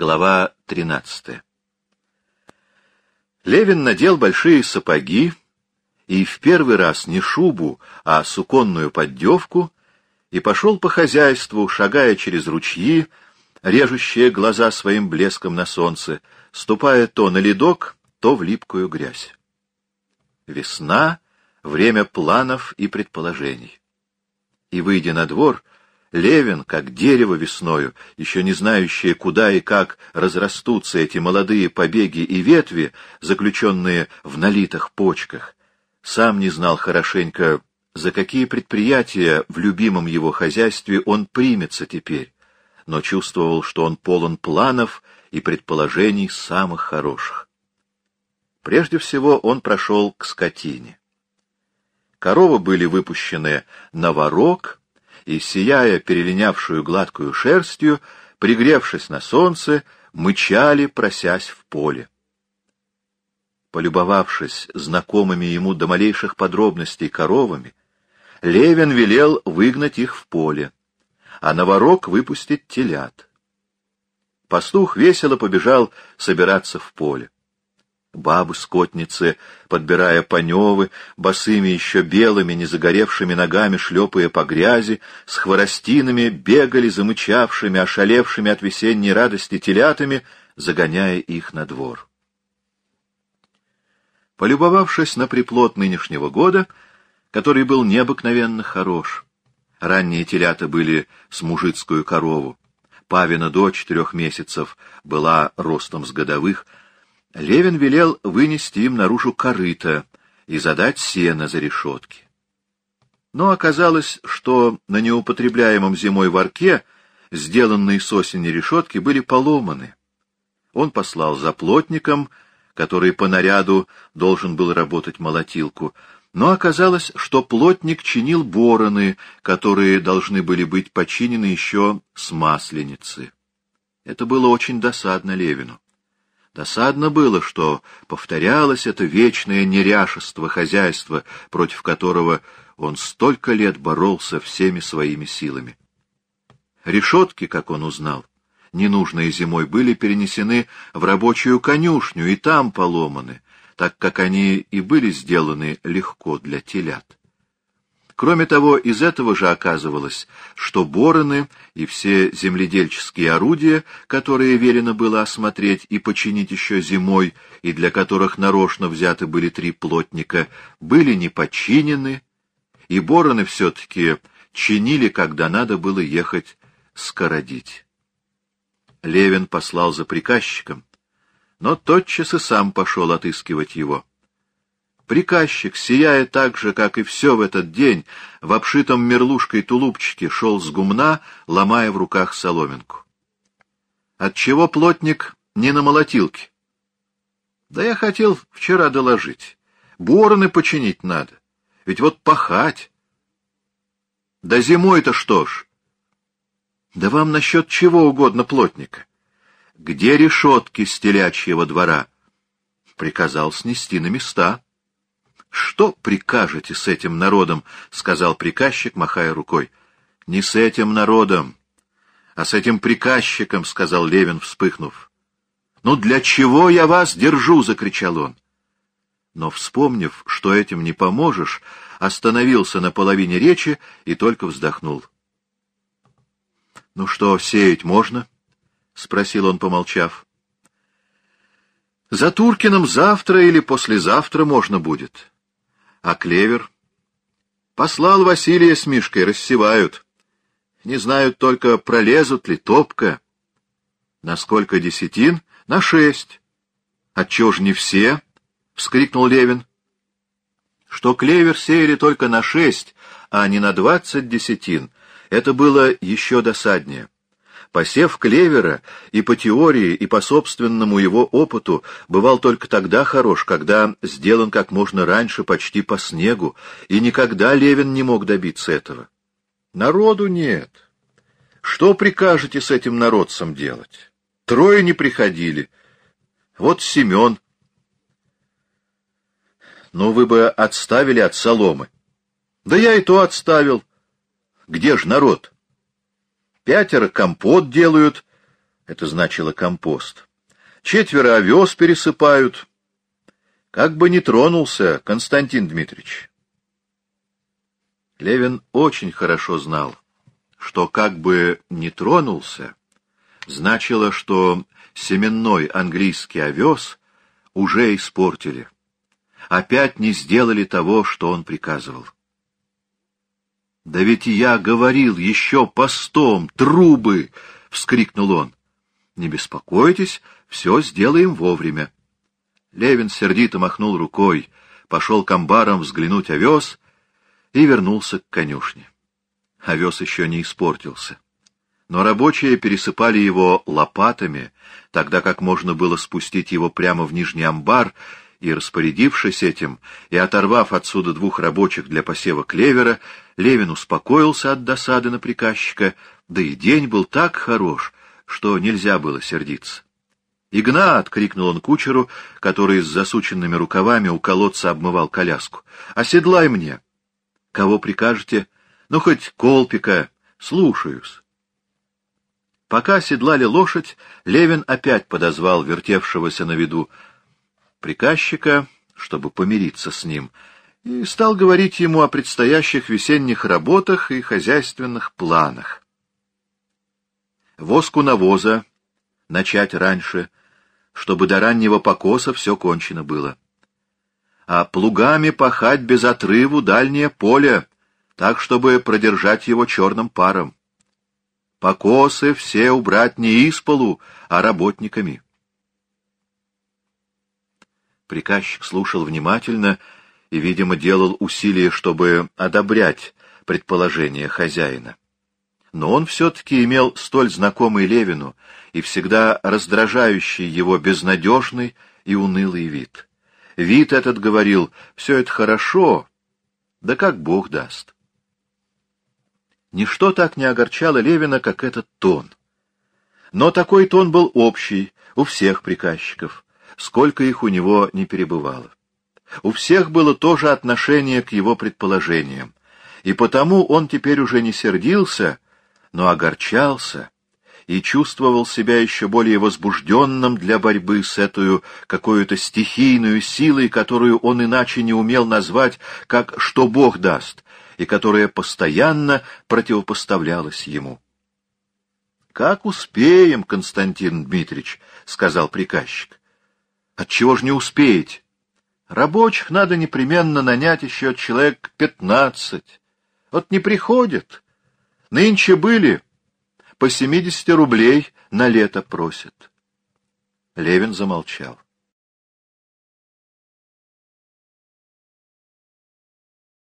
Глава 13 Левин надел большие сапоги и в первый раз не шубу, а суконную поддевку, и пошел по хозяйству, шагая через ручьи, режущие глаза своим блеском на солнце, ступая то на ледок, то в липкую грязь. Весна — время планов и предположений. И, выйдя на двор, Левин, как дерево весною, еще не знающее, куда и как разрастутся эти молодые побеги и ветви, заключенные в налитых почках, сам не знал хорошенько, за какие предприятия в любимом его хозяйстве он примется теперь, но чувствовал, что он полон планов и предположений самых хороших. Прежде всего он прошел к скотине. Коровы были выпущены на ворог, и, сияя перелинявшую гладкую шерстью, пригревшись на солнце, мычали, просясь в поле. Полюбовавшись знакомыми ему до малейших подробностей коровами, Левин велел выгнать их в поле, а на ворог выпустить телят. Пастух весело побежал собираться в поле. Бабы-скотницы, подбирая паневы, босыми еще белыми, незагоревшими ногами, шлепая по грязи, с хворостинами бегали замычавшими, ошалевшими от весенней радости телятами, загоняя их на двор. Полюбовавшись на приплод нынешнего года, который был необыкновенно хорош, ранние телята были с мужицкую корову, Павина дочь трех месяцев была ростом с годовых — Левин велел вынести им наружу корыто и задать сено за решетки. Но оказалось, что на неупотребляемом зимой варке сделанные с осени решетки были поломаны. Он послал за плотником, который по наряду должен был работать молотилку, но оказалось, что плотник чинил бороны, которые должны были быть починены еще с масленицы. Это было очень досадно Левину. Досадно было, что повторялось это вечное неряшество хозяйства, против которого он столько лет боролся всеми своими силами. Решетки, как он узнал, ненужные зимой, были перенесены в рабочую конюшню и там поломаны, так как они и были сделаны легко для телят. Кроме того, из этого же оказывалось, что бороны и все земледельческие орудия, которые велено было осмотреть и починить еще зимой, и для которых нарочно взяты были три плотника, были не починены, и бороны все-таки чинили, когда надо было ехать скородить. Левин послал за приказчиком, но тотчас и сам пошел отыскивать его. Приказчик, сияя так же, как и все в этот день, в обшитом мерлушкой тулупчике шел с гумна, ломая в руках соломинку. Отчего плотник не на молотилке? Да я хотел вчера доложить. Бороны починить надо. Ведь вот пахать. Да зимой-то что ж? Да вам насчет чего угодно плотника. Где решетки с телячьего двора? Приказал снести на места. — Что прикажете с этим народом? — сказал приказчик, махая рукой. — Не с этим народом, а с этим приказчиком, — сказал Левин, вспыхнув. — Ну для чего я вас держу? — закричал он. Но, вспомнив, что этим не поможешь, остановился на половине речи и только вздохнул. — Ну что, сеять можно? — спросил он, помолчав. — За Туркиным завтра или послезавтра можно будет. А клевер? Послал Василия с Мишкой, рассевают. Не знают только, пролезут ли топка. На сколько десятин? На шесть. Отчего ж не все? — вскрикнул Левин. Что клевер сеяли только на шесть, а не на двадцать десятин, это было еще досаднее. Посев клевера и по теории, и по собственному его опыту бывал только тогда хорош, когда сделан как можно раньше почти по снегу, и никогда Левин не мог добиться этого. Народу нет. Что прикажете с этим народцем делать? Трое не приходили. Вот Семен. Ну, вы бы отставили от соломы. Да я и то отставил. Где ж народ? — Пятеро компот делают, Это значило компост. Четверо овес пересыпают. Как бы не тронулся, Константин Дмитриевич. Левин очень хорошо знал, что как бы не тронулся, значило, что семенной английский овес уже испортили. Опять не сделали того, что он приказывал. «Да ведь я говорил еще постом, трубы!» — вскрикнул он. «Не беспокойтесь, все сделаем вовремя». Левин сердито махнул рукой, пошел к амбарам взглянуть овес и вернулся к конюшне. Овес еще не испортился. Но рабочие пересыпали его лопатами, тогда как можно было спустить его прямо в нижний амбар, и, распорядившись этим и оторвав отсюда двух рабочих для посева клевера, Левин успокоился от досады на приказчика, да и день был так хорош, что нельзя было сердиться. «Игнат!» — крикнул он кучеру, который с засученными рукавами у колодца обмывал коляску. «Оседлай мне!» «Кого прикажете?» «Ну, хоть колпика. Слушаюсь». Пока оседлали лошадь, Левин опять подозвал вертевшегося на виду приказчика, чтобы помириться с ним, и стал говорить ему о предстоящих весенних работах и хозяйственных планах. Воску навоза начать раньше, чтобы до раннего покоса все кончено было. А плугами пахать без отрыву дальнее поле, так, чтобы продержать его черным паром. Покосы все убрать не из полу, а работниками. Приказчик слушал внимательно и, видимо, делал усилия, чтобы одобрять предположение хозяина. Но он все-таки имел столь знакомый Левину и всегда раздражающий его безнадежный и унылый вид. Вид этот говорил, все это хорошо, да как Бог даст. Ничто так не огорчало Левина, как этот тон. Но такой тон был общий у всех приказчиков сколько их у него не перебывало. У всех было то же отношение к его предположениям, и потому он теперь уже не сердился, но огорчался и чувствовал себя еще более возбужденным для борьбы с этой какой-то стихийной силой, которую он иначе не умел назвать, как «что Бог даст», и которая постоянно противопоставлялась ему. «Как успеем, Константин Дмитриевич», — сказал приказчик. Отчего ж не успеете? Рабочих надо непременно нанять еще человек пятнадцать. Вот не приходят. Нынче были. По семидесяти рублей на лето просят. Левин замолчал.